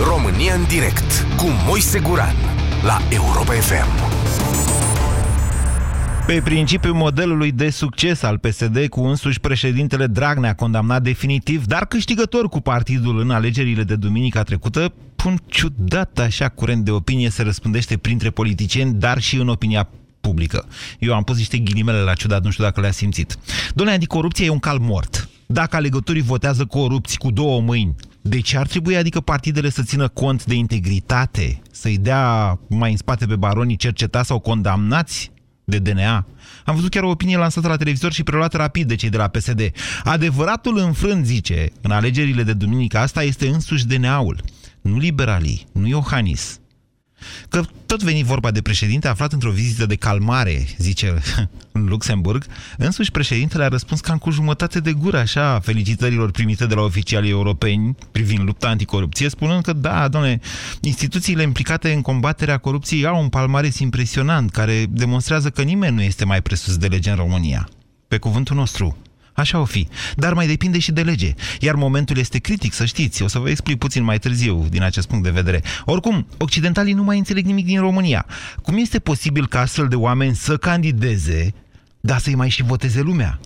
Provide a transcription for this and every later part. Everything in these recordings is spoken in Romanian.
România în direct cu Moise Guran la Europa FM. Pe principiul modelului de succes al PSD cu însuși președintele Dragnea condamnat definitiv, dar câștigător cu partidul în alegerile de duminica trecută, un ciudat așa curent de opinie se răspândește printre politicieni, dar și în opinia publică. Eu am pus niște ghilimele la ciudat, nu știu dacă le-a simțit. Doamne, anticorupția e un cal mort. Dacă alegătorii votează corupți cu două mâini, de ce ar trebui, adică, partidele să țină cont de integritate, să-i dea mai în spate pe baronii cercetați sau condamnați de DNA? Am văzut chiar o opinie lansată la televizor și preluată rapid de cei de la PSD. Adevăratul înfrânt, zice, în alegerile de duminică asta este însuși DNA-ul. Nu liberalii, nu Iohannis, Că tot veni vorba de președinte aflat într-o vizită de calmare, zice în Luxemburg, însuși președintele a răspuns cam cu jumătate de gură, așa, felicitărilor primite de la oficialii europeni privind lupta anticorupție, spunând că da, doamne, instituțiile implicate în combaterea corupției au un palmares impresionant, care demonstrează că nimeni nu este mai presus de lege în România. Pe cuvântul nostru, Așa o fi. Dar mai depinde și de lege. Iar momentul este critic, să știți. O să vă explic puțin mai târziu din acest punct de vedere. Oricum, occidentalii nu mai înțeleg nimic din România. Cum este posibil ca astfel de oameni să candideze, dar să-i mai și voteze lumea?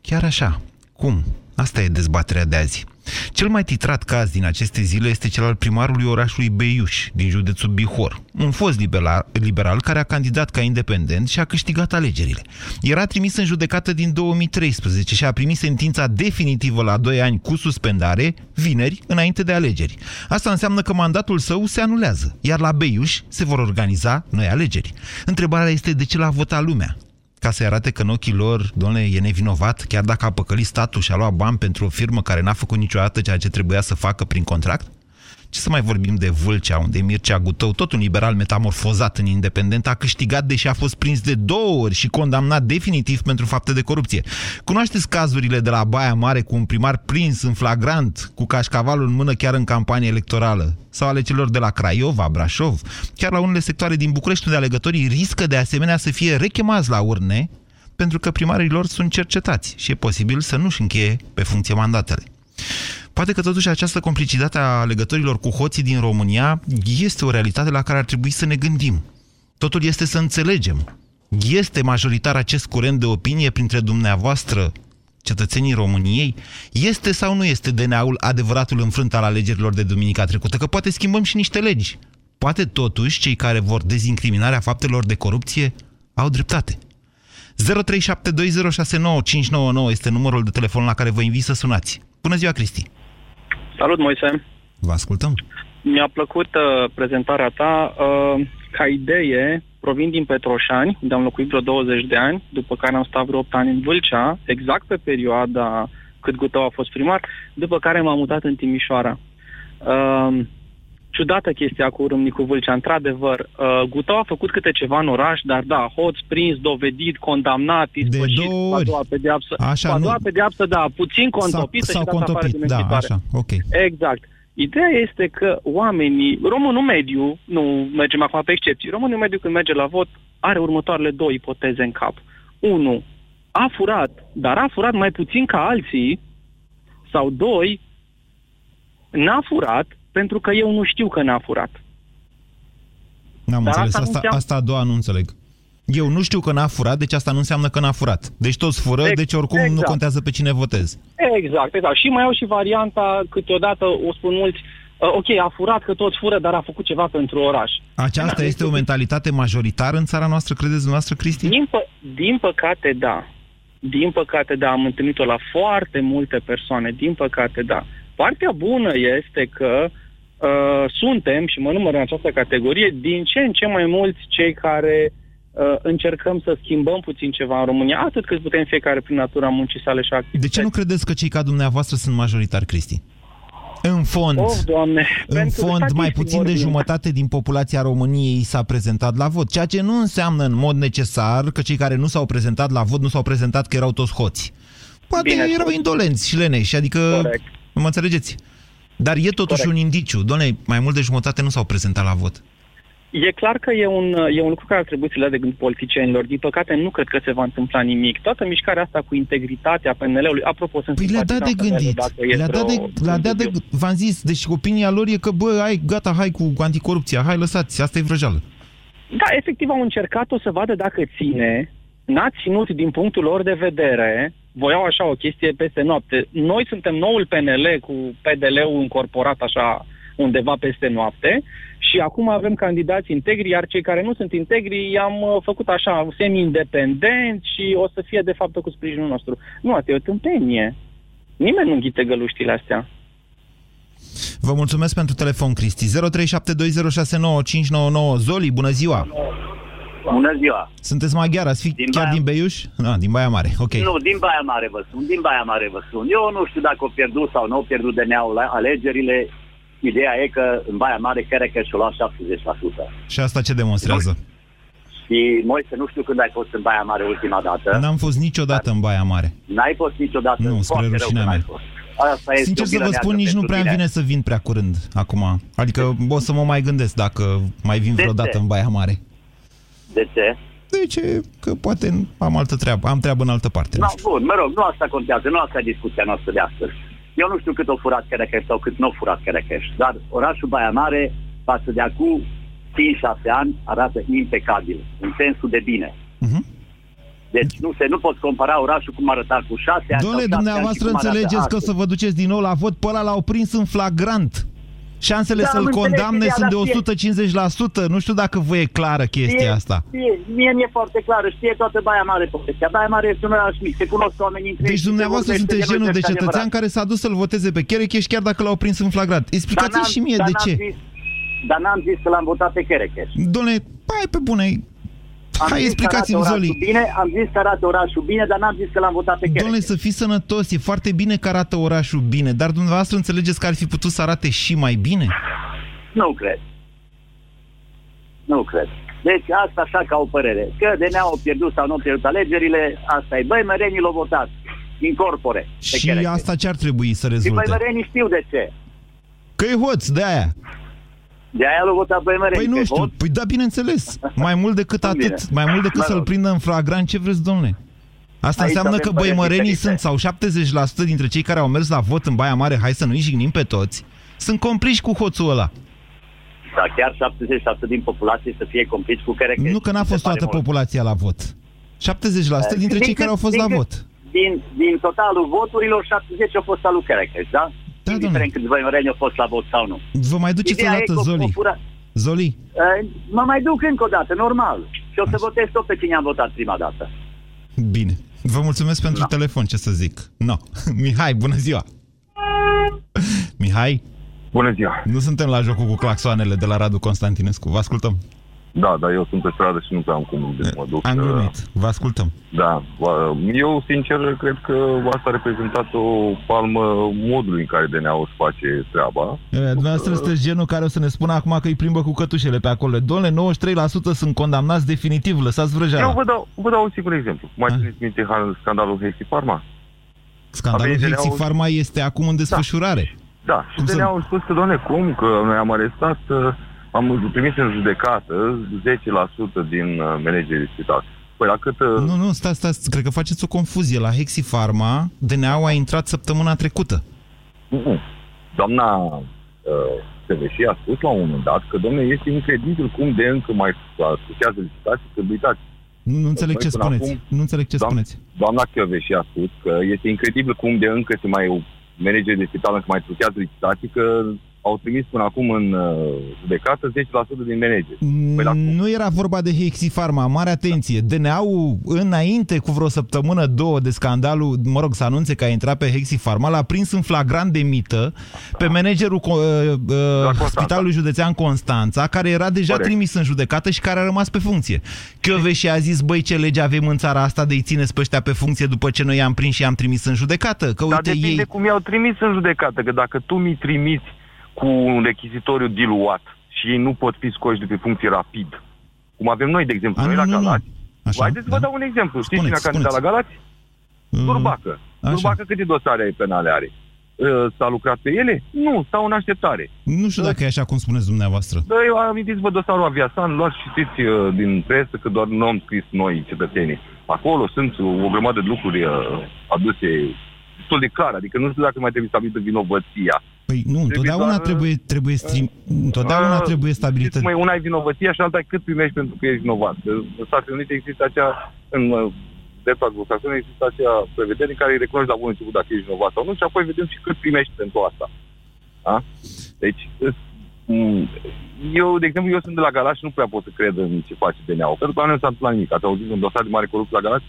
Chiar așa. Cum? Asta e dezbaterea de azi. Cel mai titrat caz din aceste zile este cel al primarului orașului Beiuș, din județul Bihor, un fost liberal, liberal care a candidat ca independent și a câștigat alegerile. Era trimis în judecată din 2013 și a primit sentința definitivă la 2 ani cu suspendare, vineri, înainte de alegeri. Asta înseamnă că mandatul său se anulează, iar la Beiuș se vor organiza noi alegeri. Întrebarea este de ce l-a votat lumea ca să-i arate că în ochii lor, domnule, e nevinovat, chiar dacă a păcălit statul și a luat bani pentru o firmă care n-a făcut niciodată ceea ce trebuia să facă prin contract? Ce să mai vorbim de Vâlcea, unde Mircea Gutău, tot un liberal metamorfozat în independent, a câștigat deși a fost prins de două ori și condamnat definitiv pentru fapte de corupție. Cunoașteți cazurile de la Baia Mare cu un primar prins în flagrant, cu cașcavalul în mână chiar în campanie electorală? Sau ale celor de la Craiova, Brașov? Chiar la unele sectoare din București, unde alegătorii riscă de asemenea să fie rechemați la urne, pentru că primarii lor sunt cercetați și e posibil să nu-și încheie pe funcție mandatele. Poate că totuși această complicitate a legătorilor cu hoții din România este o realitate la care ar trebui să ne gândim. Totul este să înțelegem. Este majoritar acest curent de opinie printre dumneavoastră, cetățenii României? Este sau nu este DNA-ul adevăratul înfrânt al alegerilor de duminica trecută? Că poate schimbăm și niște legi. Poate totuși cei care vor dezincriminarea faptelor de corupție au dreptate. 0372069599 este numărul de telefon la care vă invit să sunați. Bună ziua, Cristi! Salut, Moise! Vă ascultăm! Mi-a plăcut uh, prezentarea ta. Uh, ca idee, provin din Petroșani, unde am locuit vreo 20 de ani, după care am stat vreo 8 ani în Vâlcea, exact pe perioada cât Gutău a fost primar, după care m-am mutat în Timișoara. Uh, ciudată chestia cu Râmnicu Vâlcea. Într-adevăr, uh, Gutău a făcut câte ceva în oraș, dar da, hoț, prins, dovedit, condamnat, ispășit, de două ori. a doua pedeapsă. Așa, a doua nu. pedeapsă, da, puțin contopită sau și dat afară contopit, din da, închisoare. așa, ok. Exact. Ideea este că oamenii, românul mediu, nu mergem acum pe excepții, românul mediu când merge la vot are următoarele două ipoteze în cap. Unu, a furat, dar a furat mai puțin ca alții, sau doi, n-a furat pentru că eu nu știu că n-a furat. N-am Dar înțeles. asta nu Asta, înseamnă- asta a doua nu înțeleg. Eu nu știu că n-a furat, deci asta nu înseamnă că n-a furat. Deci toți fură, Ex- deci oricum nu exact. contează pe cine votez. Exact, exact. Și mai au și varianta, câteodată o spun mulți, uh, ok, a furat că toți fură, dar a făcut ceva pentru oraș. Aceasta Da, este o mentalitate majoritară în țara noastră, credeți dumneavoastră, Cristi? Din, pă- din păcate, da. Din păcate, da, am întâlnit-o la foarte multe persoane. Din păcate, da. Partea bună este că uh, suntem, și mă număr în această categorie, din ce în ce mai mulți cei care uh, încercăm să schimbăm puțin ceva în România, atât cât putem fiecare prin natura muncii sale și De activității. ce nu credeți că cei ca dumneavoastră sunt majoritari, Cristi? În fond, Of, Doamne, în pentru fond, mai statistic puțin de vorbind. jumătate din populația României s-a prezentat la vot, ceea ce nu înseamnă în mod necesar că cei care nu s-au prezentat la vot nu s-au prezentat că erau toți hoți. Poate Bine erau spus. indolenți și leneși, adică, Corect. mă înțelegeți? Dar e totuși Corect. un indiciu. Doamne, mai mult de jumătate nu s-au prezentat la vot. E clar că e un, e un lucru care ar trebui să le de gând politicienilor. Din păcate, nu cred că se va întâmpla nimic. Toată mișcarea asta cu integritatea PNL-ului, apropo, sunt Păi le-a dat de gândit. Le-a dat de, le-a dat de, v-am zis, deci opinia lor e că, bă, hai, gata, hai cu anticorupția, hai, lăsați, asta e vrăjeală. Da, efectiv au încercat-o să vadă dacă ține, n-a ținut din punctul lor de vedere, voiau așa o chestie peste noapte. Noi suntem noul PNL cu PDL-ul încorporat așa undeva peste noapte și acum avem candidați integri, iar cei care nu sunt integri i-am uh, făcut așa semi-independent și o să fie de fapt cu sprijinul nostru. Nu, asta e o tâmpenie. Nimeni nu înghite găluștile astea. Vă mulțumesc pentru telefon, Cristi. 0372069599. Zoli, bună ziua! Bună ziua! Sunteți maghiar, ați fi din chiar Baia... din Beiuș? Ah, din Baia Mare, ok. Nu, din Baia Mare vă sun, din Baia Mare vă sun. Eu nu știu dacă o pierdut sau nu o pierdut DNA-ul alegerile. Ideea e că în Baia Mare chiar că și-o lua 70%. Și asta ce demonstrează? Și Moise, nu știu când ai fost în Baia Mare ultima dată. N-am fost niciodată în Baia Mare. N-ai fost niciodată? Nu, spre rușinea mea. Asta Sincer să vă spun, nici nu prea îmi vine să vin prea curând acum. Adică o să mă mai gândesc dacă mai vin vreodată în Baia Mare. De ce? De ce? Că poate am altă treabă, am treabă în altă parte. No, bun, mă rog, nu asta contează, nu asta e discuția noastră de astăzi. Eu nu știu cât o furat Cherecheș sau cât nu o furat Cherecheș, dar orașul Baia Mare, față de acum 5-6 ani, arată impecabil, în sensul de bine. Uh-huh. Deci nu se nu pot compara orașul cum arăta cu 6 ani. Domnule, dumneavoastră înțelegeți că o să vă duceți din nou la vot, pe ăla l-au prins în flagrant. Șansele da, să-l condamne sunt de 150%. Nu știu dacă vă e clară chestia știe, asta. Știe, mie mi-e foarte clară. Știe toată Baia Mare povestea. Baia Mare este un oraș mic. Se cunosc oamenii între Deci dumneavoastră sunteți genul de cetățean care s-a dus să-l voteze pe Cherecheș chiar dacă l-au prins în flagrant. Explicați și mie de ce. Zis, dar n-am zis că l-am votat pe Cherecheș. Domnule, hai pe bune, am Hai, explicați-mi, Zoli. Bine, am zis că arată orașul bine, dar n-am zis că l-am votat pe Domnule, să fiți sănătos, e foarte bine că arată orașul bine, dar dumneavoastră înțelegeți că ar fi putut să arate și mai bine? Nu cred. Nu cred. Deci asta așa ca o părere. Că DNA au pierdut sau nu au pierdut alegerile, asta e. Băi, merenii l-au votat. Incorpore. Și asta ce ar trebui să rezulte? Și băi, merenii știu de ce. Că e hoț, de aia. De aia l-au votat băi mereni. Păi nu știu, păi da, bineînțeles. Mai mult decât atât, bine. mai mult decât să-l prindă în flagrant, ce vreți, domnule? Asta Aici înseamnă că băimărenii sunt, sau 70% dintre cei care au mers la vot în Baia Mare, hai să nu-i jignim pe toți, sunt compliși cu hoțul ăla. Da, chiar 70% din populație să fie complici cu care... Nu că n-a fost toată mult. populația la vot. 70% uh, dintre cei care au fost la vot. Din, din totalul voturilor, 70 au fost al lui Kerekeș, da? Da, Indiferent cât băimăreni au fost la vot sau nu. Vă mai duceți Ideea o dată, Zoli. Fura... Zoli? Uh, mă mai duc încă o dată, normal. Și o să Așa. votez tot pe cine am votat prima dată. Bine. Vă mulțumesc pentru no. telefon, ce să zic. No. Mihai, bună ziua! Mihai? Bună ziua! Nu suntem la jocul cu claxoanele de la Radu Constantinescu. Vă ascultăm. Da, dar eu sunt pe stradă și nu prea am cum de mă duc. Am glumit. Vă ascultăm. Da. Eu, sincer, cred că asta a reprezentat o palmă modului în care DNA își face treaba. E, dumneavoastră că... sunteți genul care o să ne spună acum că îi plimbă cu cătușele pe acolo. Domnule, 93% sunt condamnați definitiv, lăsați vrăjeala. Eu vă dau, vă dau un singur exemplu. Mai țineți minte scandalul Hexi Pharma? Scandalul Hexi Pharma este acum în desfășurare. Da, da. și DNA să... au spus că, doamne, cum, că noi am arestat am primit în judecată 10% din uh, managerii spitali. Păi la cât... Uh, nu, nu, stați, stați, cred că faceți o confuzie. La Hexifarma, DNA-ul a intrat săptămâna trecută. Nu. Doamna uh, și a spus la un moment dat că, domnule, este incredibil cum de încă mai asociază licitații că uitați. Nu, nu înțeleg ce spuneți. Acum, nu înțeleg ce doamna, spuneți. Doamna și a spus că este incredibil cum de încă se mai manageri de spital încă mai truchează licitații, că au trimis până acum în uh, judecată 10% din manageri. Păi, nu era vorba de Hexifarma, mare atenție. DNA-ul înainte cu vreo săptămână, două de scandalul, mă rog, să anunțe că a intrat pe Hexifarma, l-a prins în flagrant de mită pe managerul uh, uh, Spitalului Județean Constanța, care era deja Corect. trimis în judecată și care a rămas pe funcție. și a zis, băi, ce lege avem în țara asta de-i țineți pe ăștia pe funcție după ce noi i-am prins și i-am trimis în judecată? Că, Dar uite, depinde ei... cum i-au trimis în judecată, că dacă tu mi trimiți cu un rechizitoriu diluat și ei nu pot fi scoși de pe funcție rapid. Cum avem noi, de exemplu, A, noi nu, la nu, Galați. Așa, Haideți să da. vă dau un exemplu. Știți cine a candidat la Galați? Mm. Turbacă. Așa. Turbacă câte dosare penale are? uh, s-a lucrat pe ele? Nu, stau în așteptare. Nu știu dacă e așa cum spuneți dumneavoastră. Da, eu amintiți-vă dosarul Aviasan, luați și știți uh, din presă că doar nu am scris noi, cetățenii. Acolo sunt o grămadă de lucruri uh, aduse destul de clar, adică nu știu dacă mai trebuie stabilită vinovăția. Păi nu, întotdeauna doar- trebuie, trebuie, strim, întotdeauna Ah, trebuie stabilită. știți, Mai una e vinovăția și alta e cât primești pentru că ești vinovat. În Statele Unite există acea, în uh, dreptul advocației există acea prevedere în care îi recunoști la bun început dacă ești vinovat sau nu și apoi vedem și cât primești pentru asta. Da? Deci, îs- m, eu, de exemplu, eu sunt de la Galați și nu prea pot să cred în ce face DNA-ul, pentru că la noi nu s-a întâmplat nimic. Ați auzit un dosar de mare corupție la Galați?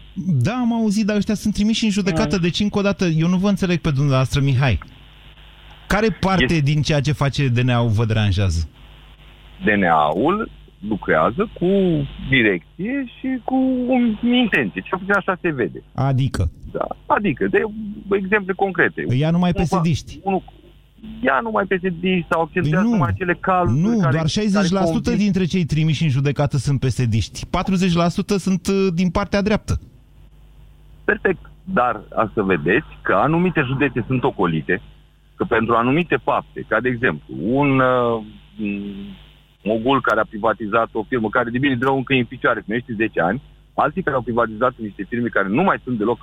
Da, am auzit, dar ăștia sunt trimiși în judecată. Deci, încă o dată, eu nu vă înțeleg pe dumneavoastră, Mihai. Care parte Este- din ceea ce face DNA-ul vă deranjează? DNA-ul lucrează cu direcție și cu intenție. Cel puțin așa se vede. Adică, Da. Adică, de exemple concrete. îi ia numai Unul fa- pesediști. Unul, ia numai PSD sau accentuează Păi nu, numai acele caluri. Nu, care, doar 60% care convin- dintre cei trimiși în judecată sunt pesediști. 40% sunt uh, din partea dreaptă. Perfect. Dar a să vedeți că anumite județe sunt ocolite, că pentru anumite fapte, ca de exemplu, un uh, m, mogul care a privatizat o firmă care de bine de rău încă e în picioare, primește 10 ani, alții care au privatizat niște firme care nu mai sunt deloc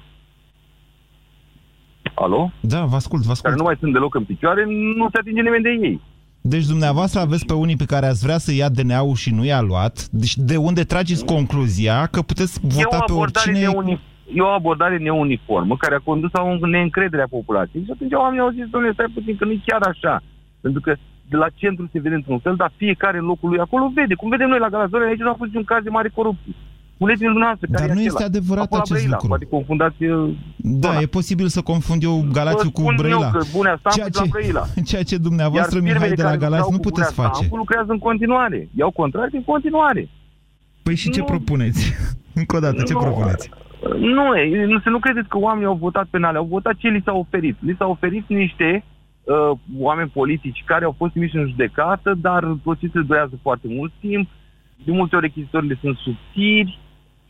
Alo? Da, vă ascult, vă Care ascult. nu mai sunt deloc în picioare, nu se atinge nimeni de ei. Deci dumneavoastră aveți pe unii pe care ați vrea să ia DNA-ul și nu i-a luat. Deci de unde trageți concluzia că puteți E vota o pe abordare oricine... neuni- E o abordare neuniformă care a condus la o neîncredere a populației. Și atunci oamenii au zis, domnule, stai puțin, că nu e chiar așa. Pentru că de la centru se vede într-un fel, dar fiecare în locul lui acolo vede. Cum vedem noi la Galazone, aici nu a fost niciun caz de mare corupție. Spuneți-mi dumneavoastră, Dar care nu e este acela? adevărat Acolo la acest Brăila, lucru. Poate confundați... uh, Da, zona. e posibil să confund eu Galațiu Vă cu spun Brăila. eu că Bunea Stamp Ceea e la ce, Brăila. ceea ce dumneavoastră, Iar Mihai firmele de la care Galați, lucrau nu cu puteți Bunea face. Stamp lucrează în continuare. Iau contracte în continuare. Păi și ce Nu. propuneți? Încă o dată, ce Nu. propuneți? Nu, e, nu, să nu credeți că oamenii au votat penale, au votat ce li s-a oferit. Li s-a oferit niște uh, oameni politici care au fost trimiși în judecată, dar procesele durează foarte mult timp, de multe ori rechizitorile sunt subțiri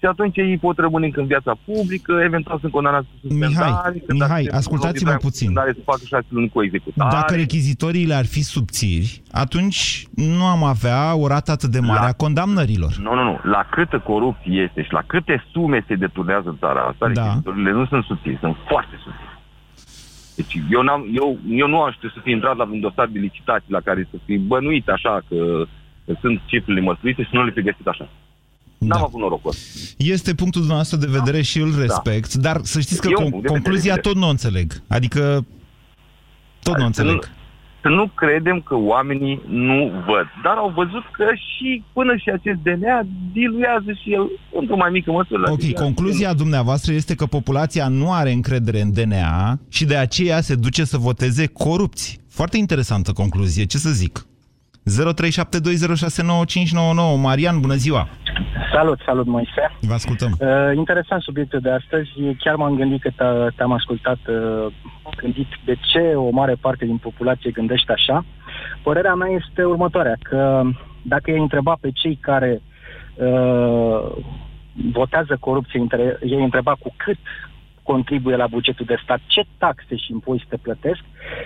și atunci ei pot rămâne încă în viața publică, eventual sunt condamnați cu suspendare. Mihai, când Mihai, dacă ascultați-mă au puțin. suspendare, Să facă șase luni cu executare. Dacă rechizitoriile ar fi subțiri, atunci nu am avea o rată atât de mare La- a condamnărilor. Nu, nu, nu. La câtă corupție este și la câte sume se deturnează în țara asta, Da. rechizitorile nu sunt subțiri, sunt foarte subțiri. Deci eu, n-am, eu, eu nu aș trebui să fi intrat la un dosar de licitații la care să fi bănuit așa că, că sunt cifrele mărturite și nu le fi găsit așa. N-am Da. avut norocul ăsta. Este punctul dumneavoastră de vedere și îl respect, dar să știți că Da. E un con- punct de vedere, concluzia evident. tot nu o înțeleg. Adică tot nu o Să nu, înțeleg. să nu credem că oamenii nu văd. Dar au văzut că și până și acest DNA diluează și el într-o mai mică măsură. Ok, Adică- concluzia dumneavoastră este că populația nu are încredere în DNA și de aceea se duce să voteze corupți. Foarte interesantă concluzie, ce să zic. 0372069599 Marian, bună ziua! Salut, salut Moise. Vă ascultăm. Uh, interesant subiectul de astăzi. Chiar m-am gândit că te- te-am ascultat, uh, am gândit de ce o mare parte din populație gândește așa. Părerea mea este următoarea, că dacă i întreba pe cei care uh, votează corupție, între- ei întreba cu cât contribuie la bugetul de stat, ce taxe și impozite plătesc,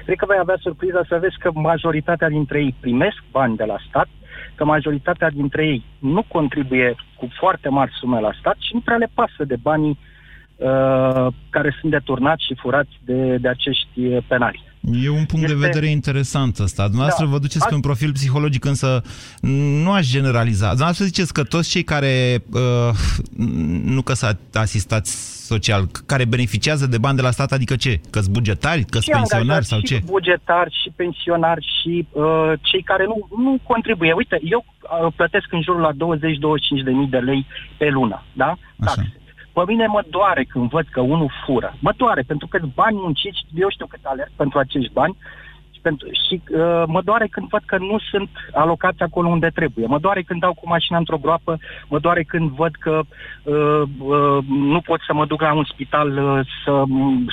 cred că vei avea surpriza să vezi că majoritatea dintre ei primesc bani de la stat, că majoritatea dintre ei nu contribuie cu foarte mari sume la stat și nu prea le pasă de banii uh, care sunt deturnați și furați de, de acești uh, penali. E un punct de Este- vedere interesant ăsta. Dumneavoastră Da. vă duceți pe Azi- un profil psihologic, însă nu aș generaliza. Dumneavoastră ziceți că toți cei care, uh, nu că să asistați social, care beneficiază de bani de la stat, adică ce? Că-s bugetari, că-s și pensionari angajați, sau și ce? bugetari, și pensionari, și uh, cei care nu, nu contribuie. Uite, eu uh, plătesc în jurul la 20-25 de mii de lei pe lună, da? Așa. Taxe. Pe mine mă doare când văd că unul fură. Mă doare, pentru că bani munciți, eu știu cât alerg pentru acești bani și, pentru, și uh, mă doare când văd că nu sunt alocați acolo unde trebuie. Mă doare când dau cu mașina într-o groapă, mă doare când văd că uh, uh, nu pot să mă duc la un spital uh, să,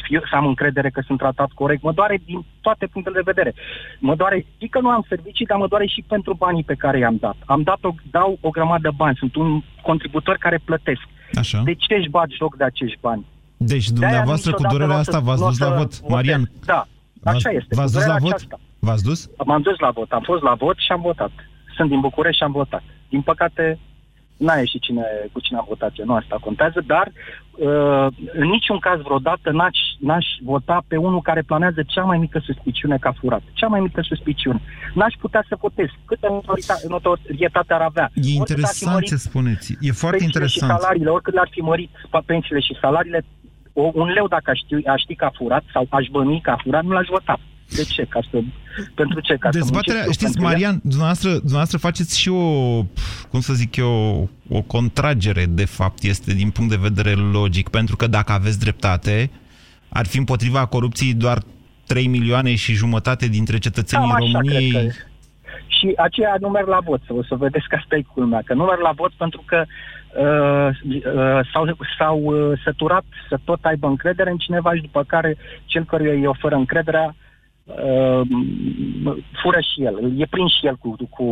fiu, să am încredere că sunt tratat corect. Mă doare din toate punctele de vedere. Mă doare, zic că nu am servicii, dar mă doare și pentru banii pe care i-am dat. Am dat o, dau o grămadă de bani, sunt un contributor care plătesc. Așa. De ce își bat joc de acești bani? Deci De-aia dumneavoastră cu niciodată durerea nu o să- asta v-ați nu o dus să la vot. votez. Marian, Da. Așa este. V-ați dus la vot? Aceasta. V-ați dus? M-am dus la vot, am fost la vot și am votat. Sunt din București și am votat. Din păcate, n-a ieșit cine, cu cine am votat eu, nu asta contează, dar uh, în niciun caz vreodată n-aș, n-aș vota pe unul care planează cea mai mică suspiciune ca furat. Cea mai mică suspiciune. N-aș putea să votez. Câtă notorietate ar avea? E interesant ce spuneți. E foarte interesant. și salariile, oricât le-ar fi mărit pensiile și salariile, o, un leu dacă aș ști, aș ști că a furat sau aș bănui că a furat, nu l-aș vota. De ce? Ca să, pentru ce? Ca Dezbaterea, să știți, Marian, dumneavoastră, dumneavoastră faceți și o, cum să zic eu, o contragere, de fapt, este din punct de vedere logic, pentru că dacă aveți dreptate, ar fi împotriva corupției doar 3 milioane și jumătate dintre cetățenii Cam așa României. cred că- Și aceea nu merg la vot, o să vedeți că asta e culmea, că nu merg la vot pentru că uh, uh, s-au, s-au uh, săturat să tot aibă încredere în cineva și după care cel căruia îi oferă încrederea uh, fură și el, e prins și el cu, cu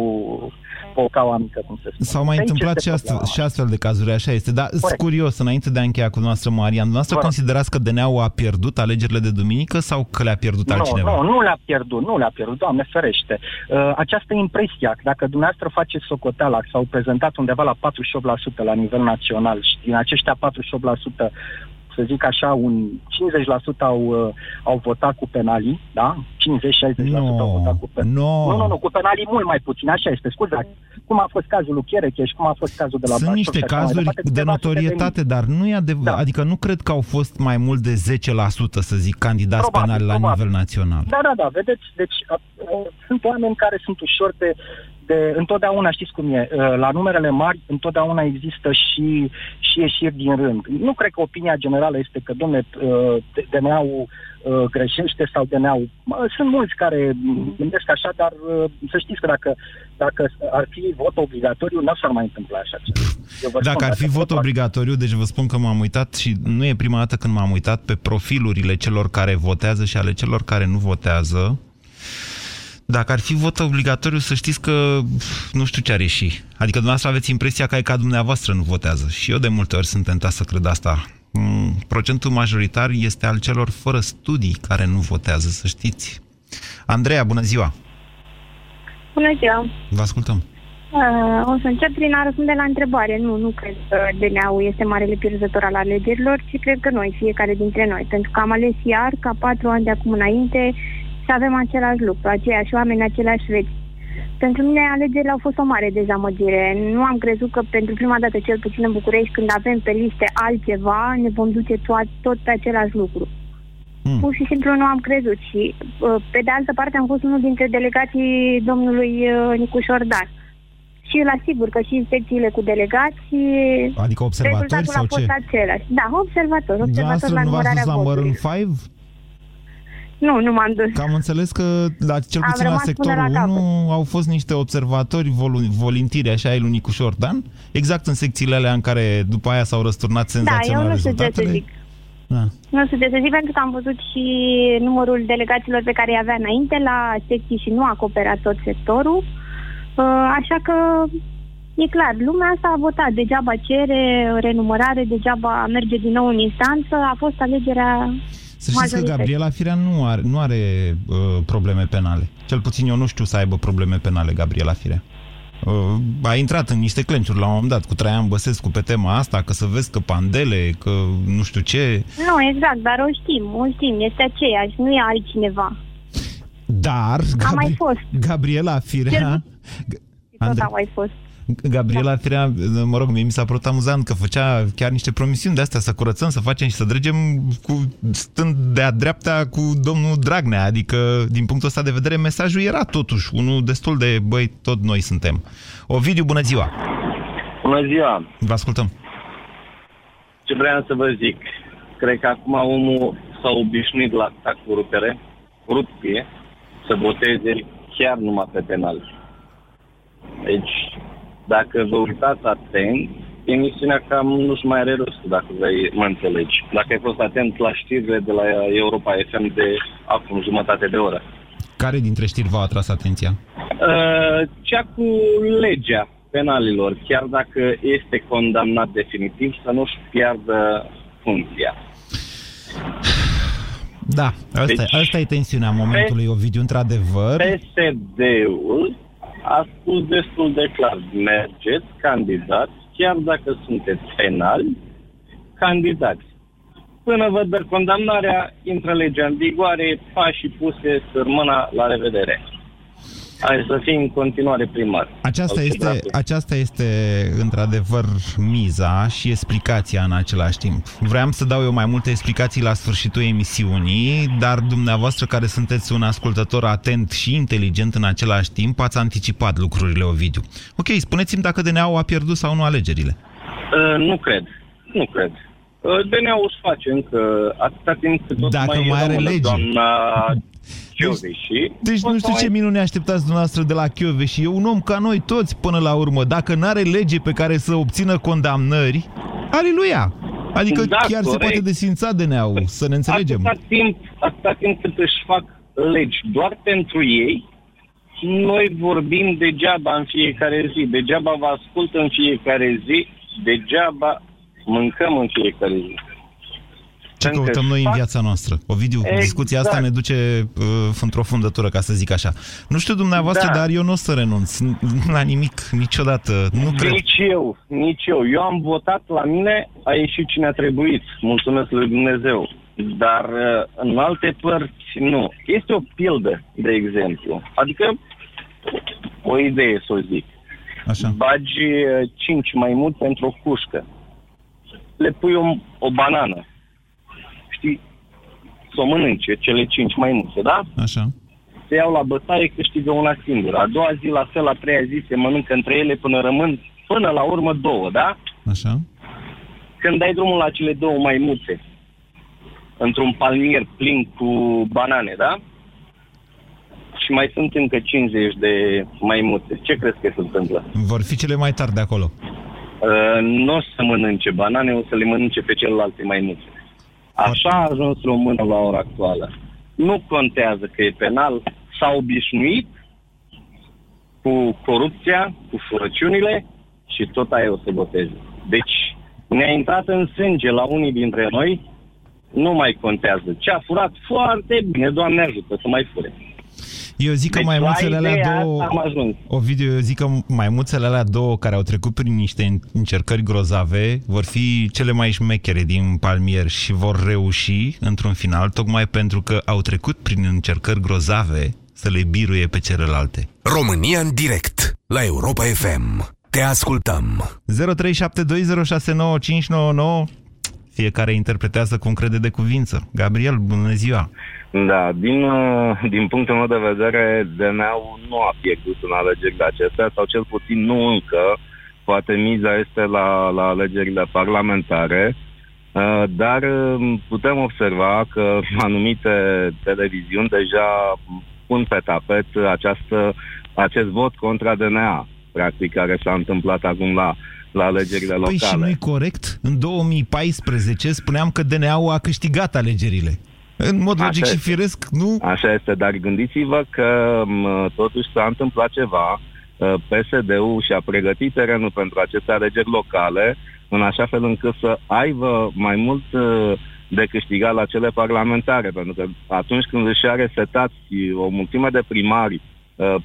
pocaua mică, cum se spune. S-au mai Aici întâmplat este și astfel, problema. și astfel de cazuri, așa este. Dar sunt Corect. curios, înainte de a încheia cu dumneavoastră, Marian, dumneavoastră Vă rog. considerați că DNA-ul a pierdut alegerile de duminică sau că le-a pierdut Nu, altcineva? nu, nu le-a pierdut, nu le-a pierdut, Doamne ferește. Uh, această impresie, că dacă dumneavoastră faceți socoteala, că s-au prezentat undeva la 48% la nivel național și din aceștia 48%, să zic așa, un 50% au, uh, au votat cu penalii, da? 50-60% Nu, au votat cu penalii. nu. Nu, nu, nu, cu penalii mult mai puțin, așa este, scuzați. Cum a fost cazul lui Cherecheș și cum a fost cazul de la Sunt Bașov niște și așa mai cazuri departe, de câteva sute de notorietate, dar nu e adevărat. Da. Adică nu cred că au fost mai mult de 10%, să zic, candidați Probabil, penali la probabil. nivel național. Da, da, da, vedeți, deci a, a, sunt oameni care sunt ușor de, de întotdeauna, știți cum e, uh, la numerele mari întotdeauna există și, și ieșiri din rând. Nu cred că opinia generală este că, domne, uh, DNA-ul uh, greșește sau DNA-ul... Mă, Sunt mulți care gândesc așa, dar uh, să știți că dacă, dacă ar fi vot obligatoriu, nu s-ar mai întâmpla așa ceva. Eu vă Dacă spun, ar fi vot votul- obligatoriu, deci vă spun că m-am uitat și nu e prima dată când m-am uitat pe profilurile celor care votează și ale celor care nu votează. Dacă ar fi vot obligatoriu, să știți că pf, nu știu ce ar ieși. Adică dumneavoastră aveți impresia că e ca dumneavoastră nu votează. Și eu de multe ori sunt tentat să cred asta. Mm, Procentul majoritar este al celor fără studii care nu votează, să știți. Andreea, bună ziua! Bună ziua! Vă ascultăm. Uh, o să încep prin a răspunde la întrebare. Nu, nu cred că DNA-ul este marele pierzător al alegerilor, ci cred că noi, fiecare dintre noi. Pentru că am ales iar, ca patru ani de acum înainte, să avem același lucru, aceiași oameni, aceleași veți. Pentru mine alegerile au fost o mare dezamăgire. Nu am crezut că pentru prima dată, cel puțin în București, când avem pe liste altceva, ne vom duce to- tot pe același lucru. Hmm. Pur și simplu nu am crezut și, uh, pe de altă parte, am fost unul dintre delegații domnului uh, Nicuș Șordan. Și îl asigur că și inspecțiile cu delegați, Adică observatori rezultatul sau a fost ce? același. Da, observator, observator Dumneavoastră la nu v-ați numărarea dus la Maroon votului. 5? Nu, nu m-am dus. Că am înțeles că la cel Am puțin la rămas până sectorul la 1 au fost niște observatori volu- volintiri, așa, ai lui Nicu Șordan, exact în secțiile alea în care după aia s-au răsturnat Da, senzațional eu nu știu ce să rezultatele. zic. Da. Nu știu ce să zic, pentru că am văzut și numărul delegaților pe care îi avea înainte la secții și nu acoperea tot sectorul. Uh, Așa că e clar, lumea asta a votat. Degeaba cere renumărare, degeaba merge din nou în instanță. A fost alegerea Să știți că majorității. Gabriela Firea nu are, nu are uh, probleme penale. Cel puțin eu nu știu să aibă probleme penale, Gabriela Firea. Uh, a intrat în niște clenciuri la un moment dat cu Traian Băsescu pe tema asta, că să vezi că pandele, că nu știu ce. Nu, exact, dar o știm, o știm, este aceeași, nu e altcineva. Dar A mai fost. Gabriela Firea... Cel- Și tot Andrei- a mai fost. Gabriela Firea, mă rog, mie mi s-a părut amuzant că făcea chiar niște promisiuni de astea, să curățăm, să facem și să dregem cu, stând de-a dreapta cu domnul Dragnea. Adică, din punctul ăsta de vedere, mesajul era totuși unul destul de, băi, tot noi suntem. Ovidiu, bună ziua! Bună ziua! Vă ascultăm. Ce vreau să vă zic? Cred că acum omul s-a obișnuit la atac cu rupere, rupie, să voteze chiar numai pe penal. Deci, dacă vă uitați atent, emisiunea cam nu-și mai are rost, dacă vrei, mă înțelegi. Dacă ai fost atent la știrile de la Europa FM de acum jumătate de oră. Care dintre știri v-a atras atenția? Uh, cea cu legea penalilor, chiar dacă este condamnat definitiv, să nu-și piardă funcția. Da, asta, deci, asta e tensiunea momentului, Ovidiu, într-adevăr. PSD-ul a spus destul de clar, mergeți, candidați, chiar dacă sunteți penali, candidați. Până văd de condamnarea, intră legea în vigoare, pașii puse, sărmâna, la revedere. Hai să fii în continuare primar. Aceasta este, aceasta este într-adevăr miza și explicația în același timp. Vreau să dau eu mai multe explicații la sfârșitul emisiunii, dar dumneavoastră care sunteți un ascultător atent și inteligent în același timp, ați anticipat lucrurile, Ovidiu. Ok, spuneți-mi dacă DNA-ul a pierdut sau nu alegerile. Uh, nu cred. Nu cred. Uh, DNA-ul își face încă atâta timp cât tot Dacă mai, mai are lege. doamna Chioveși. Deci nu știu ce minune așteptați dumneavoastră de la Chioveși. E un om ca noi toți până la urmă. Dacă nu are lege pe care să obțină condamnări, aleluia! Adică Da, chiar se corect. poate desința DNA-ul, să ne înțelegem. Atâta timp, atâta timp cât își fac legi doar pentru ei, noi vorbim degeaba în fiecare zi, degeaba vă ascult în fiecare zi, degeaba mâncăm în fiecare zi. Ce Pentru că căutăm noi în fac- viața noastră? Ovidiu, Exact. discuția asta ne duce uh, într-o fundătură, ca să zic așa. Nu știu dumneavoastră, Da. dar eu nu o să renunț n- la nimic, niciodată. Nu cred. Nici eu, nici eu. Eu am votat la mine, a ieșit cine a trebuit. Mulțumesc lui Dumnezeu. Dar uh, în alte părți, nu. Este o pildă, de exemplu. Adică, o idee să o zic. Așa. Bagi uh, cinci maimuți pentru o cușcă. Le pui o, o banană. Știi? Să o mănânce, cele cinci maimuțe, da? Așa. se iau la bătaie, câștigă una singură. A doua zi, la fel, a treia zi, se mănâncă între ele până rămân, până la urmă, două, da? Așa. Când dai drumul la cele două maimuțe, într-un palmier plin cu banane, da? Și mai sunt încă 50 de maimuțe. Ce crezi că se întâmplă? Vor fi cele mai tari de acolo. Uh, nu o să mănânce banane, o să le mănânce pe celelalte maimuțe. Așa a ajuns românul la ora actuală. Nu contează că e penal, s-a obișnuit cu corupția, cu furăciunile și tot aia o să voteze. Deci ne-a intrat în sânge la unii dintre noi, nu mai contează. Ce a furat foarte bine, Doamne ajută să mai fure. Eu zic că Deci, maimuțele la alea ideea două... asta am ajuns. Ovidiu, eu zic că maimuțele alea două care au trecut prin niște încercări grozave vor fi cele mai șmechere din palmier și vor reuși într-un final, tocmai pentru că au trecut prin încercări grozave să le biruie pe celelalte. România în direct la Europa FM. Te ascultăm. 0372069599 Fiecare interpretează cum crede de cuvință. Gabriel, bună ziua! Da, din, uh, din punctul meu de vedere, DNA-ul nu a pierdut în alegerile acestea, sau cel puțin nu încă. Poate miza este la, la alegerile parlamentare, uh, dar uh, putem observa că anumite televiziuni deja pun pe tapet această, acest vot contra DNA, practic, care s-a întâmplat acum la, la alegerile Păi și locale. nu corect? În 2014 spuneam că DNA-ul a câștigat alegerile. În mod Așa logic și este. firesc, nu? Așa este, dar gândiți-vă că m, totuși s-a întâmplat ceva. Uh, PSD-ul și-a pregătit terenul pentru aceste alegeri locale în așa fel încât să aibă mai mult uh, de câștigat la cele parlamentare, pentru că atunci când își are setați o mulțime de primari uh,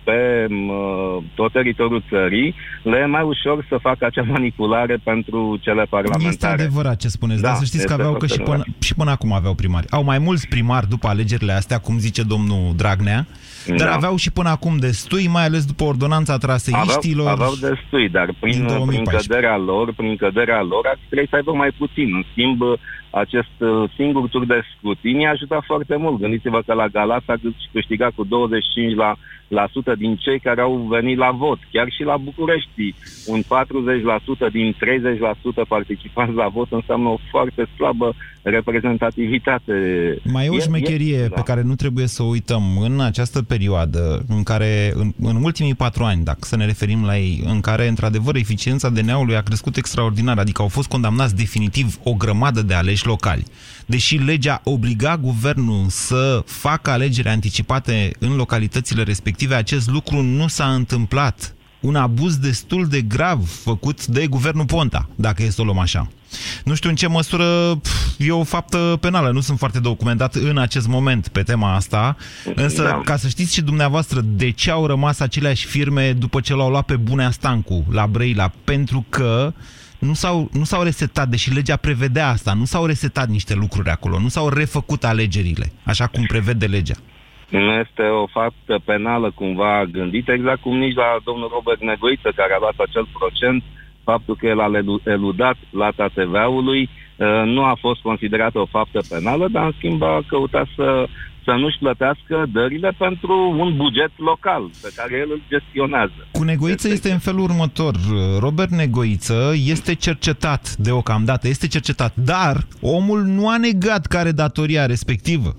pe m, uh, tot teritoriul țării, le e mai ușor să facă acea manipulare pentru cele parlamentare. Este adevărat ce spuneți, Da, dar să știți că este aveau că și foarte până, și până acum aveau primari. Au mai mulți primari după alegerile astea, cum zice domnul Dragnea, dar Da. aveau și până acum destui, mai ales după ordonanța traseiștilor. Aveau, aveau destui, dar din prin, prin 2014. căderea lor, prin căderea lor, ar trebui să aibă mai puțin. În schimb, acest uh, singur tur de scrutin i-a ajutat foarte mult. Gândiți-vă că la Galați a câș- câștigat cu 25 la, la sută din cei care au venit la vot. Chiar și la București, un 40% din 30% participanți la vot înseamnă o foarte slabă reprezentativitate. Mai e o E- șmecherie e- pe da. care nu trebuie să o uităm în această perioadă, în care, în, în ultimii patru ani, dacă să ne referim la ei, în care, într-adevăr, eficiența DNA-ului a crescut extraordinar, adică au fost condamnați definitiv o grămadă de aleși locali. Deși legea obliga guvernul să facă alegeri anticipate în localitățile respective, acest lucru nu s-a întâmplat. un abuz destul de grav făcut de guvernul Ponta, dacă e să o luăm așa. Nu știu în ce măsură e o faptă penală, nu sunt foarte documentat în acest moment pe tema asta, însă da. ca să știți și dumneavoastră de ce au rămas aceleași firme după ce l-au luat pe Bunea Stancu la Brăila, pentru că nu s-au, nu s-au resetat, deși legea prevedea asta, nu s-au resetat niște lucruri acolo, nu s-au refăcut alegerile, așa cum prevede legea. Nu este o faptă penală cumva gândită, exact cum nici la domnul Robert Negoiță, care a luat acel procent, faptul că el a eludat plata TVA-ului uh, nu a fost considerată o faptă penală, dar în schimb a căutat să, să nu-și plătească dările pentru un buget local pe care el îl gestionează. Cu Negoiță este în felul următor. Robert Negoiță este cercetat deocamdată, este cercetat, dar omul nu a negat care datoria respectivă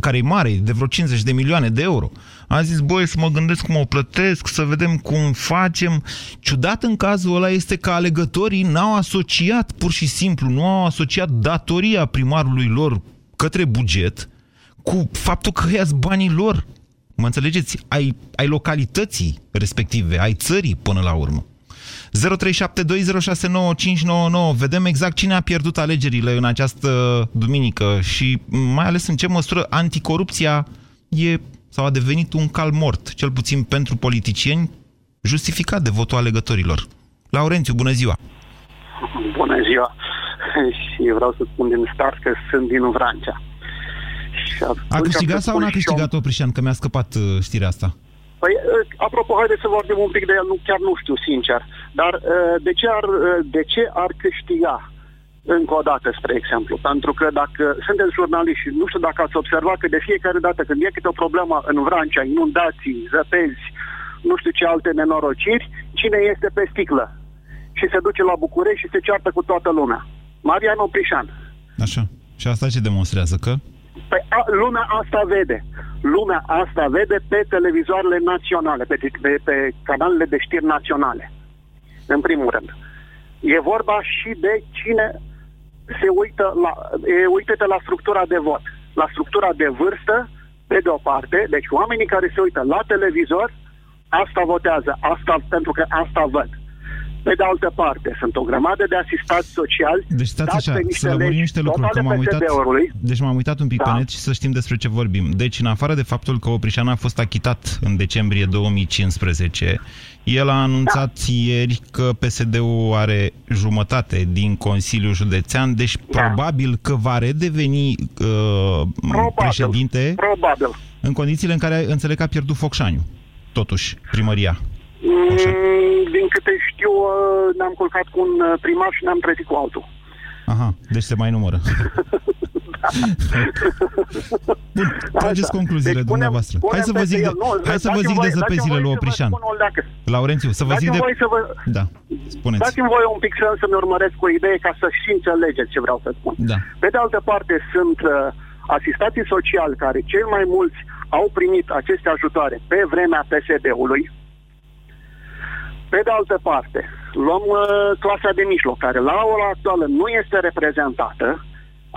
care e mare, de vreo 50 de milioane de euro. A zis, băi, să mă gândesc cum o plătesc, să vedem cum facem. Ciudat în cazul ăla este că alegătorii n-au asociat, pur și simplu, nu au asociat datoria primarului lor către buget cu faptul că ia banii lor. Mă înțelegeți? Ai, ai localității respective, ai țării până la urmă. 0372069599. Vedem exact cine a pierdut alegerile în această duminică și mai ales în ce măsură anticorupția e sau a devenit un cal mort, cel puțin pentru politicieni, justificat de votul alegătorilor. Laurențiu, bună ziua! Bună ziua! Și vreau să spun din start că sunt din Vrancea. a câștigat sau n-a câștigat Oprișan? Că mi-a scăpat uh, știrea asta. Păi, ă, apropo, haideți să vorbim un pic de el, nu, chiar nu știu, sincer. Dar ă, de ce ar, ă, de ce ar câștiga? Încă o dată, spre exemplu. Pentru că dacă sunteți jurnaliști și nu știu dacă ați observat că de fiecare dată când e câte o problemă în Vrancea, inundații, zăpezi, nu știu ce alte nenorociri, cine este pe sticlă? Și se duce la București și se ceartă cu toată lumea. Marian Oprișan. Așa. Și asta ce demonstrează? Că? Păi a, lumea asta vede. Lumea asta vede pe televizoarele naționale, pe, pe, pe canalele de știri naționale. În primul rând. E vorba și de cine se uită la, e, uită la structura de vot. La structura de vârstă, pe de o parte, deci oamenii care se uită la televizor, asta votează, asta pentru că asta văd. Pe de altă parte, sunt o grămadă de asistați sociali. Deci stați așa, să lămurim niște lucruri, că m-am uitat, deci m-am uitat un pic da. pe net și să știm despre ce vorbim. Deci, în afară de faptul că Oprișan a fost achitat în decembrie 2015, el a anunțat da. ieri că PSD-ul are jumătate din Consiliul Județean, deci da. probabil că va redeveni uh, probabil, președinte probabil. în condițiile în care înțeleg că a pierdut Focșaniu, totuși, primăria. Așa. Mm, din câte știu, uh, ne-am culcat cu un uh, primar și ne-am trezit cu altul. Aha, deci se mai numără. da. Bun, trageți concluziile deci, dumneavoastră. Punem, hai să vă zic, de, nu, hai să vă zic de zăpezile lui Oprișan. Laurențiu, să vă zic de... Să vă... Da, spuneți. Dați-mi voi un pic să, să-mi urmăresc o idee ca să și înțelegeți ce vreau să spun. Da. Pe de altă parte, sunt uh, asistații sociali care cei mai mulți au primit aceste ajutoare pe vremea PSD-ului, pe de altă parte, luăm uh, clasa de mijloc, care la ora actuală nu este reprezentată,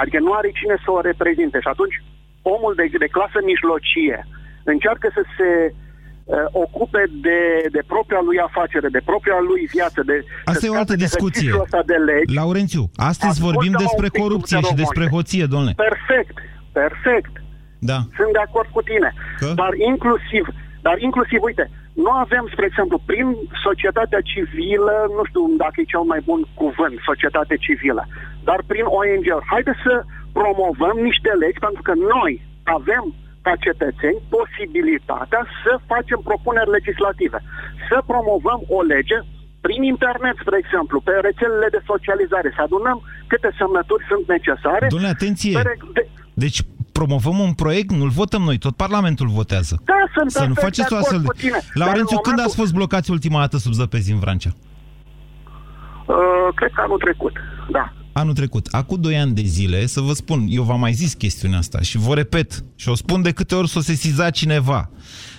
adică nu are cine să o reprezinte și atunci omul de, de clasă mijlocie încearcă să se uh, ocupe de, de propria lui afacere, de propria lui viață, de Asta e o altă discuție. De legi. Laurențiu, astăzi Ascultă vorbim despre corupție și despre hoție, domnule. Perfect, perfect. Da. Sunt de acord cu tine. Că? Dar inclusiv, dar inclusiv, uite, nu avem, spre exemplu, prin societatea civilă, nu știu dacă e cel mai bun cuvânt, societate civilă, dar prin ONG-uri. Haideți să promovăm niște legi, pentru că noi avem ca cetățeni posibilitatea să facem propuneri legislative. Să promovăm o lege prin internet, spre exemplu, pe rețelele de socializare, să adunăm câte semnături sunt necesare. Doamne, atenție! De... Deci promovăm un proiect, nu-l votăm noi, tot Parlamentul votează. Da, sunt Să nu faceți o astfel de... Laurențiu, când momentul... ați fost blocați ultima dată sub zăpezi în Vrancea? Uh, cred că anul trecut, da. Anul trecut. Acum doi ani de zile, să vă spun, eu v-am mai zis chestiunea asta și vă repet și o spun de câte ori s-o sesiza cineva.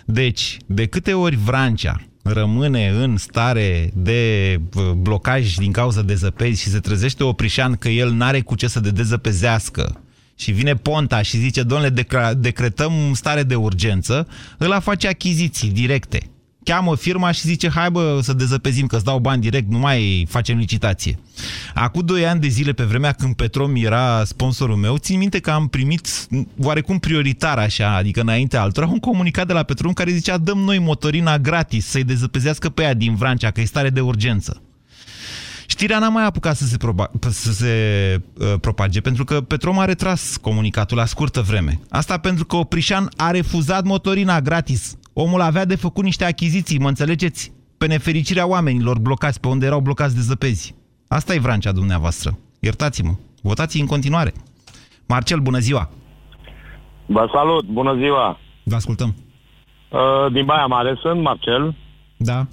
Deci, de câte ori Vrancea rămâne în stare de uh, blocaj din cauza de zăpezi și se trezește Oprișan că el n-are cu ce să de dezăpezească și vine Ponta și zice, domnule, decretăm stare de urgență, ăla face achiziții directe. cheamă firma și zice, hai bă să dezăpezim că îți dau bani direct, nu mai facem licitație. Acum doi ani de zile, pe vremea când Petrom era sponsorul meu, țin minte că am primit oarecum prioritar așa, adică înainte altora, un comunicat de la Petrom care zicea, dăm noi motorina gratis să-i dezăpezească pe ea din Vrancea, că e stare de urgență. Știrea n-a mai apucat să se, proba, să se uh, propage, pentru că Petrom a retras comunicatul la scurtă vreme. Asta pentru că Oprișan a refuzat motorina gratis. Omul avea de făcut niște achiziții, mă înțelegeți? Pe nefericirea oamenilor blocați pe unde erau blocați de zăpezi. Asta e vrancea dumneavoastră. Iertați-mă. Votați în continuare. Marcel, bună ziua! Vă salut, bună ziua! Vă ascultăm. Uh, din Baia Mare sunt, Marcel. Da.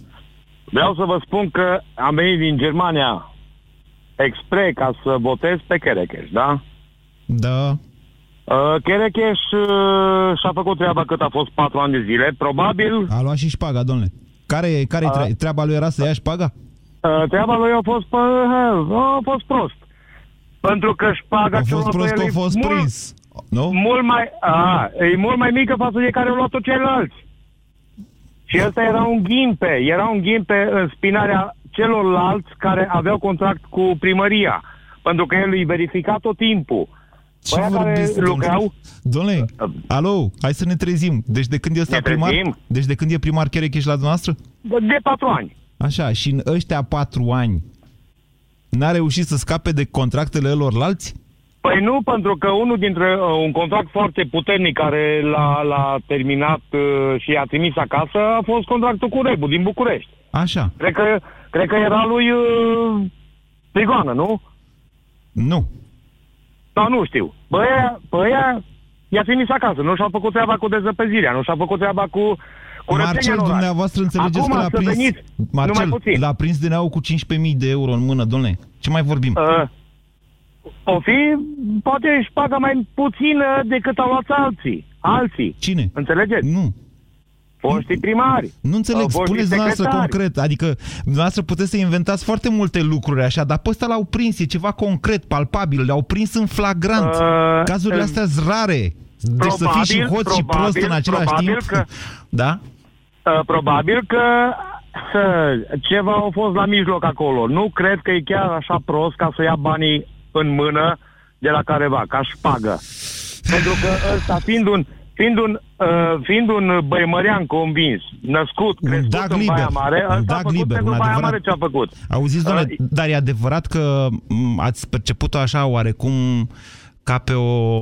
Vreau să vă spun că am venit din Germania expre ca să votez pe Kerekeș, da? Da. Uh, Kerekeș uh, și-a făcut treaba cât a fost patru ani de zile. Probabil... A luat și șpaga, domnule. Care, care uh, tre treaba lui era să ia șpaga? Uh, treaba lui a fost, uh, a fost prost. Pentru că șpaga... A fost prost că a fost mult, prins. Nu? Mult mai, a, e mult mai mică față de care au luat-o ceilalți. Și ăsta era un ghimpe, era un ghimpe în spinarea celorlalți care aveau contract cu primăria. Pentru că el îi verifica tot timpul. Ce Băia care vorbiți, lucrau... Domnule, alo, hai să ne trezim. Deci de când e ăsta Ne primar? trezim? Deci de când e primar Cherecheș la dumneavoastră? De patru ani. Așa, și în ăștia patru ani n-a reușit să scape de contractele lorlalți? Păi nu, pentru că unul dintre uh, un contract foarte puternic care l-a, l-a terminat uh, și i-a trimis acasă a fost contractul cu Rebu din București. Așa. Cred că, cred că era lui uh, Prigoană, nu? Nu. Sau nu știu. Băia, băia i-a trimis acasă. Nu și-a făcut treaba cu dezăpezirea, nu și-a făcut treaba cu curățenia Marcel, în oraș. dumneavoastră înțelegeți Acum că l-a să prins... veniți Marcel, numai puțin. l-a prins DNA-ul cu 15.000 de euro în mână, domnule. Ce mai vorbim? Uh, o fi, poate își paga mai puțină decât au luat alții. Alții. Cine? Înțelegeți? Nu. Foștii primari. Nu înțeleg, Uh, foștii spuneți dumneavoastră secretari. concret. Adică dumneavoastră puteți să inventați foarte multe lucruri așa, dar pe ăsta l-au prins, e ceva concret, palpabil, le-au prins în flagrant. Uh, Cazurile uh, astea sunt rare. Deci să fii și probabil, hoț și prost probabil, în același probabil timp. că- Da? Uh, probabil că uh, ceva a fost la mijloc acolo. Nu cred că e chiar așa prost ca să ia banii în mână de la careva, ca șpagă. Pentru că ăsta, fiind un, fiind un, uh, fiind un băimărean convins, născut, Un crescut dag în liber, Baia Mare, un ăsta a dag făcut liber, pentru un Baia adevărat- Mare ce a făcut. Auziți, domnule, Uh, dar e adevărat că m, ați perceput-o așa oarecum ca pe o,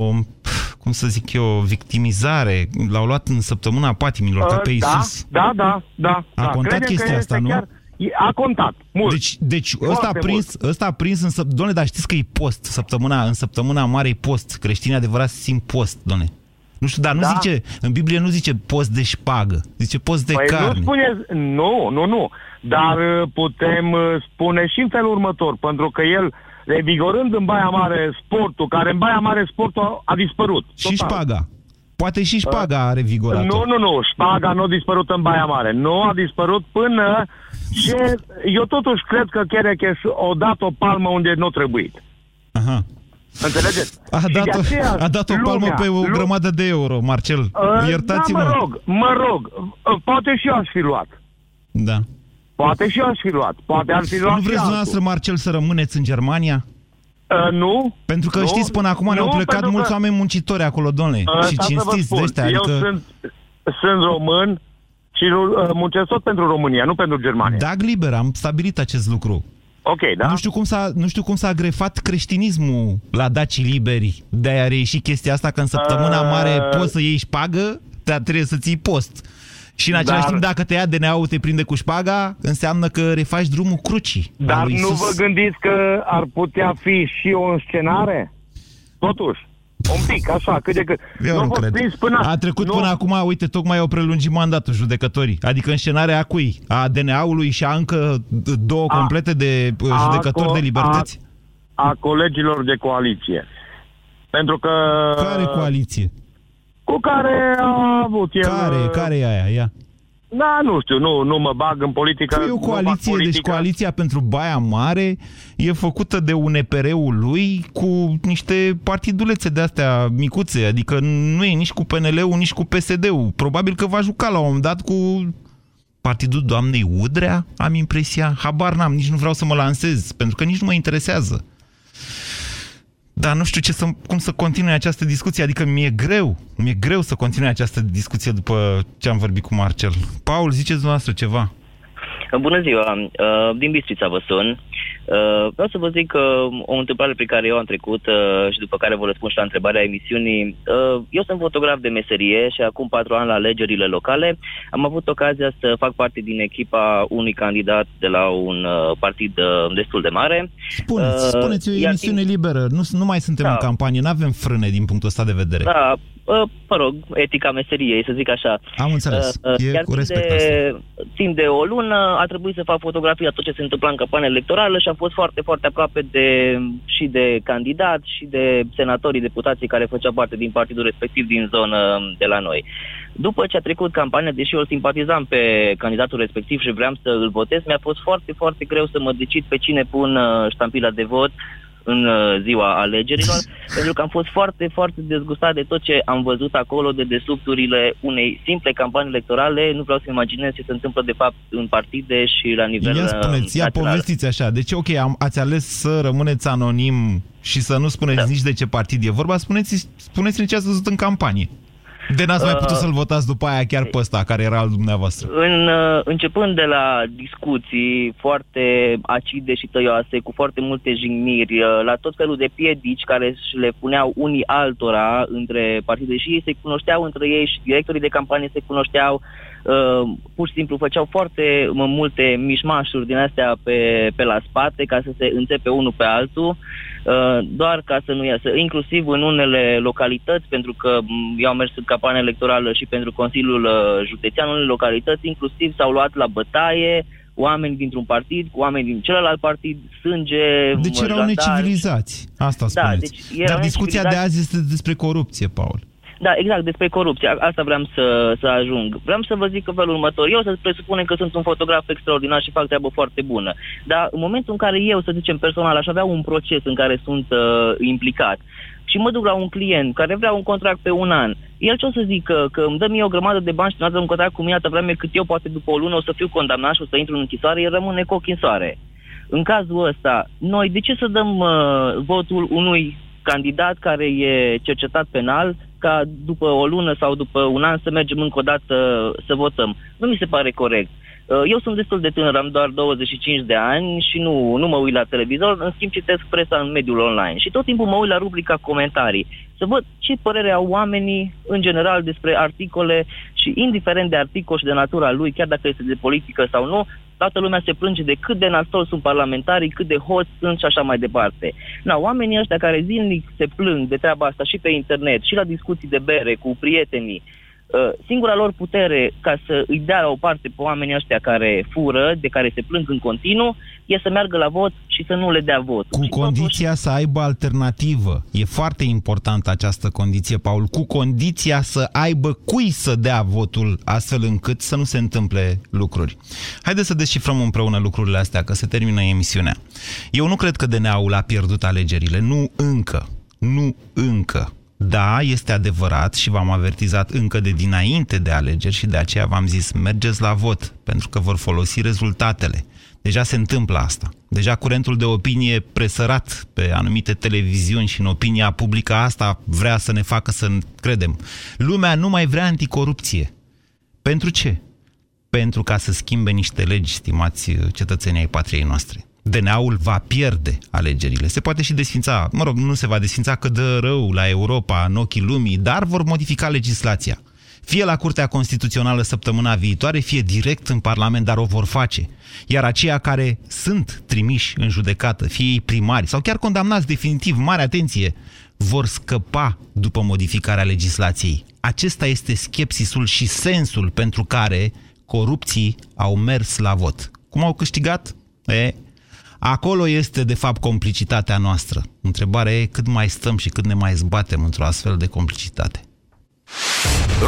cum să zic eu, victimizare. L-au luat în săptămâna patimilor, ca Uh, pe Iisus. Da, da, da. da A da. contat Credem că chestia este asta, nu? Chiar, a contat, mult. Deci, deci Foarte ăsta a mult. prins, ăsta a prins în săptămâna... Doamne, dar știți că e post săptămâna, în săptămâna mare e post. Creștinii adevărat simt post, doamne. Nu știu, dar nu Da. zice, în Biblie nu zice post de șpagă, zice post de Păi carne. nu spuneți, nu, nu, nu. Dar uh, putem uh, spune și în felul următor, pentru că el, revigorând în Baia Mare sportul, care în Baia Mare sportul a, a dispărut. Și șpaga. Poate și șpaga are vigorat Nu, nu, nu, șpaga nu a dispărut în Baia Mare. Nu a dispărut până ce... Eu totuși cred că Cherecheș o dat o palmă unde nu a trebuit. Aha. Înțelegeți? A Și de dat, o, aceea a dat o palmă lumea, pe o lu- grămadă de euro, Marcel. Uh, Iertați-mă. Da, mă rog, mă rog. Uh, Poate și eu aș fi luat. Da. Poate și eu aș fi luat. Poate ar fi luat Nu și vreți altul. dumneavoastră, Marcel, să rămâneți în Germania? Uh, nu. Pentru că Nu, știți, până acum ne-au nu, plecat pentru mulți că- oameni muncitori acolo, domnule. Uh, și asta să vă cinstiți spun. de ăștia. Eu Adică... sunt, sunt român și uh, muncesc tot pentru România, nu pentru Germania. Dag liber, am stabilit acest lucru. Ok, da? Nu știu cum s-a, nu știu cum s-a grefat creștinismul la dacii liberi. De-aia a reieșit chestia asta că în săptămâna Uh, mare poți să iei șpagă, dar trebuie să ții post. Și în același Dar- timp, dacă te ia DNA-ul, te prinde cu șpaga, înseamnă că refaci drumul crucii. al Dar lui nu Isus. vă gândiți că ar putea fi și o înscenare? Totuși. Un pic, așa, cât de cât. Eu a nu fost cred. prins Până, A trecut nu, până acum, uite, tocmai au prelungit mandatul judecătorii. Adică înscenarea a cui? A DNA-ului și a încă două A- complete de uh, a judecători co- de libertăți? A, a colegilor de coaliție. Pentru că... Care coaliție? Cu care a avut el... Care, care e aia? Ia. Da, nu știu, nu, nu mă bag în politică. Că e o nu fac coaliție, deci politică. coaliția pentru Baia Mare e făcută de UNPR-ul lui cu niște partidulețe de astea micuțe, adică nu e nici cu PNL-ul, nici cu PSD-ul. Probabil că va juca la un moment dat cu Partidul doamnei Udrea, am impresia? Habar n-am, nici nu vreau să mă lansez, pentru că nici nu mă interesează. Dar nu știu ce să, cum să continui această discuție, adică mi-e greu, mi-e greu să continui această discuție după ce am vorbit cu Marcel. Paul, ziceți dumneavoastră ceva. Bună ziua! Uh, din Bistrița vă sun. Uh, vreau să vă zic că o întâmplare pe care eu am trecut uh, și după care vă răspund și la întrebarea emisiunii. Eu sunt fotograf de meserie și acum patru ani la alegerile locale am avut ocazia să fac parte din echipa unui candidat de la un partid destul de mare. Spuneți, spuneți o emisiune din... liberă. Nu, nu mai suntem da. în campanie, nu avem frâne din punctul ăsta de vedere. Da, mă rog, etica meseriei, să zic așa. Am înțeles. Uh, e Iar cu respect de, timp de o lună a trebuit să fac fotografia tot ce se întâmpla în campania electorală și am fost foarte, foarte aproape de, și de candidat și de senatorii, deputații care făceau parte din partidul respectiv din zonă de la noi. După ce a trecut campania, deși eu îl simpatizam pe candidatul respectiv și vreau să îl votez, mi-a fost foarte, foarte greu să mă decid pe cine pun uh, ștampila de vot în uh, ziua alegerilor, pentru că am fost foarte, foarte dezgustat de tot ce am văzut acolo, de desubturile unei simple campanii electorale. Nu vreau să imaginez ce se întâmplă, de fapt, în partide și la nivel Ia uh, spuneți, ia povestiți așa. Deci, ok, am, ați ales să rămâneți anonim și să nu spuneți da. nici de ce partid e vorba, spuneți, spuneți-ne ce ați văzut în campanie. De n-ați mai putut uh, să-l votați după aia chiar pe ăsta, care era al dumneavoastră? În, uh, începând de la discuții foarte acide și tăioase, cu foarte multe jigniri, uh, la tot felul de piedici care le puneau unii altora între partide și ei se cunoșteau între ei și directorii de campanie se cunoșteau, Uh, pur și simplu făceau foarte multe mișmașuri din astea pe, pe la spate ca să se înțepe unul pe altul, uh, doar ca să nu iasă, inclusiv în unele localități, pentru că eu am mers în campania electorală și pentru Consiliul uh, Județean, în unele localități inclusiv s-au luat la bătaie oameni dintr-un partid cu oameni din celălalt partid, sânge... Deci erau necivilizați, asta da, spuneți. Deci Dar discuția de azi este despre corupție, Paul. Da, exact, despre corupție. Asta vreau să, să ajung. Vreau să vă zic că felul următor. Eu să presupunem că sunt un fotograf extraordinar și fac treabă foarte bună. Dar în momentul în care eu, să zicem personal, aș avea un proces în care sunt uh, implicat și mă duc la un client care vrea un contract pe un an, el ce o să zică? Că îmi dă mie o grămadă de bani și nu un contract cu mine atâta vreme cât eu poate după o lună o să fiu condamnat și o să intru în închisoare, el rămâne cu ochii în soare. În cazul ăsta, noi de ce să dăm uh, votul unui candidat care e cercetat penal ca după o lună sau după un an să mergem încă o dată să votăm. Nu mi se pare corect. Uh, eu sunt destul de tânăr, am doar 25 de ani și nu, nu mă uit la televizor, în schimb citesc presa în mediul online și tot timpul mă uit la rubrica comentarii, să văd ce părere au oamenii în general despre articole și indiferent de articol și de natura lui, chiar dacă este de politică sau nu, toată lumea se plânge de cât de nasol sunt parlamentarii, cât de hoți sunt și așa mai departe. Na, oamenii ăștia care zilnic se plâng de treaba asta și pe internet, și la discuții de bere cu prietenii, Uh, singura lor putere ca să îi dea la o parte pe oamenii ăștia care fură, de care se plâng în continuu, e să meargă la vot și să nu le dea vot. Cu și condiția totuși... să aibă alternativă. E foarte importantă această condiție, Paul. Cu condiția să aibă cui să dea votul astfel încât să nu se întâmple lucruri. Haideți să descifrăm împreună lucrurile astea, că se termină emisiunea. Eu nu cred că DNA-ul a pierdut alegerile. Nu încă. Nu încă. Da, este adevărat și v-am avertizat încă de dinainte de alegeri și de aceea v-am zis mergeți la vot, pentru că vor folosi rezultatele. Deja se întâmplă asta. Deja curentul de opinie presărat pe anumite televiziuni și în opinia publică asta vrea să ne facă să credem. Lumea nu mai vrea anticorupție. Pentru ce? Pentru ca să schimbe niște legi, stimați cetățenii ai patriei noastre. DNA-ul va pierde alegerile. Se poate și desfința, mă rog, nu se va desfința că dă rău la Europa în ochii lumii, dar vor modifica legislația. Fie la Curtea Constituțională săptămâna viitoare, fie direct în Parlament, dar o vor face. Iar aceia care sunt trimiși în judecată, fie ei primari sau chiar condamnați definitiv, mare atenție, vor scăpa după modificarea legislației. Acesta este skepsisul și sensul pentru care corupții au mers la vot. Cum au câștigat? E, Acolo este, de fapt, complicitatea noastră. Întrebarea e cât mai stăm și cât ne mai zbatem într-o astfel de complicitate.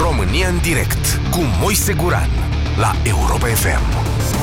România în direct cu Moise Guran la Europa FM.